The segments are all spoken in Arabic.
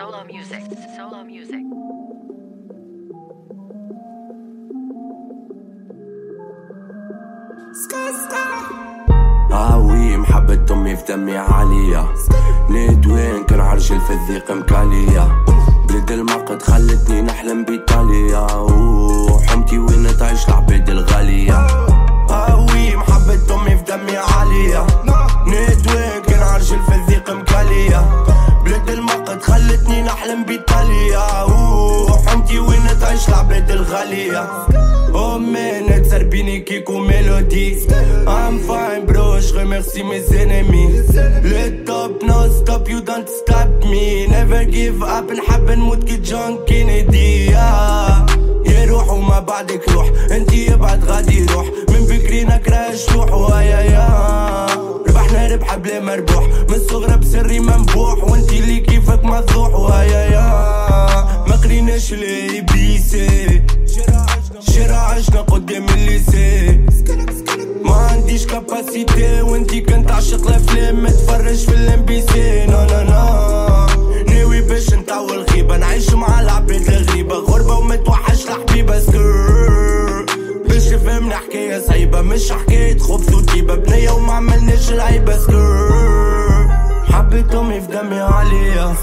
Solo music. Solo music. هاوي محبة أمي في دمي عالية نيد وين كان عرجل في الذيق مكالية بلد المقد خلتني نحلم بإيطاليا خلتني نحلم بإيطاليا. وحمتي وين تعيش العبيد الغالية. Oh man, être bini Kiko Melody I'm fine bro, je remercie mes ennemis. Le top, no stop, you don't stop me. Never give up, نحب نموت كي جون كينيدي. يروح وما بعدك روح انتي يبعد غادي يروح بلا مربوح. من الصغرى بسري منبوح. وانتي اللي كيفك مذوح ويا يا ما قريناش لي بيسي. شرا عشنا قدام الليسي. ما عنديش كاباسيتي وانتي كنت عشق الأفلام. ما تفرج في الام بي سي نا نا نا ناوي باش نطول الغيبة. نعيش مع العباد الغريبة. غربة وما توحش الحبيبة. سكر. باش تفهمنا حكاية صعيبة. مش حكاية خبز وطيبة بنية وما عملناش العيبة سكر حبيت امي في دمي عالية.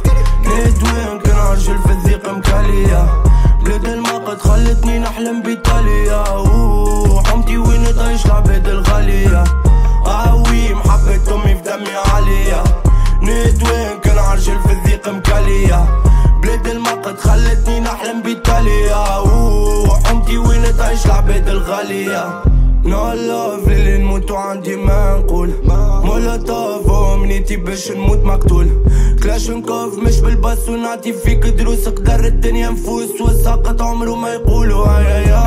نيت وين كان عرجل في الذيق مكالية. بلاد المقد خلتني نحلم بإيطاليا. وحمتي وين تعيش العباد الغالية. آوي محبة أمي في دمي عالية. نيت وين كان عرجل في الذيق مكالية. بلاد المقد خلتني نحلم بإيطاليا. وحمتي وين تعيش العباد الغالية. نو لاف للي نموت عندي ما نقول. مولوتوف ومنيتي باش نموت مقتول. كلاشنكوف مش بالباس ونعطي فيك دروس. قدر الدنيا نفوس والساقط عمره ما يقولوا. يا يا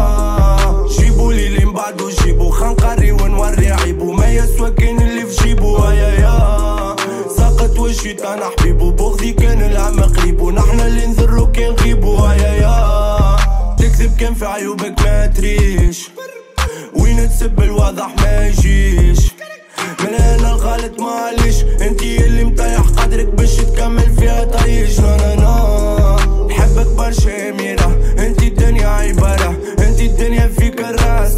جيبولي اللي من بعدو جيبو خنقري ونوري عيبو. ما يسوى كان اللي في جيبو. يا يا ساقط والشيطان حبيبو. بغضي كان الهم قريبو. نحنا اللي نذرو كان غيبو. يا يا تكذب كان في عيوبك ما تريش. وين تسب الواضح ما يجيش. من هنا الغلط معليش انتي اللي مطيح قدرك باش تكمل فيها طيش نا نا نحبك برشا يا انتي الدنيا عبارة. انتي الدنيا فيك الراس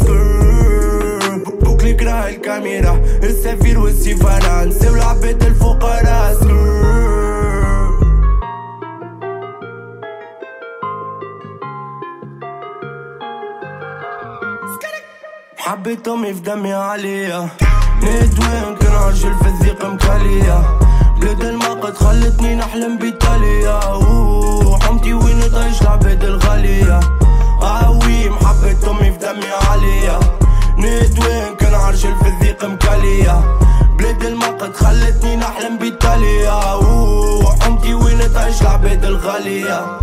بوكليك راه الكاميرا. السفير والسفارة. نسيو العباد الفقراء. حبيت امي في دمي عالية نيت وين كان عرجل في الذيق مكالية. بلاد المقد خلتني نحلم بإيطاليا. وحمتي وين تعيش العباد الغالية. آوي محبة امي في دمي عالية نيت وين كان عرجل في الذيق مكالية. بلاد المقد خلتني نحلم بإيطاليا. وحمتي وين تعيش العباد الغالية.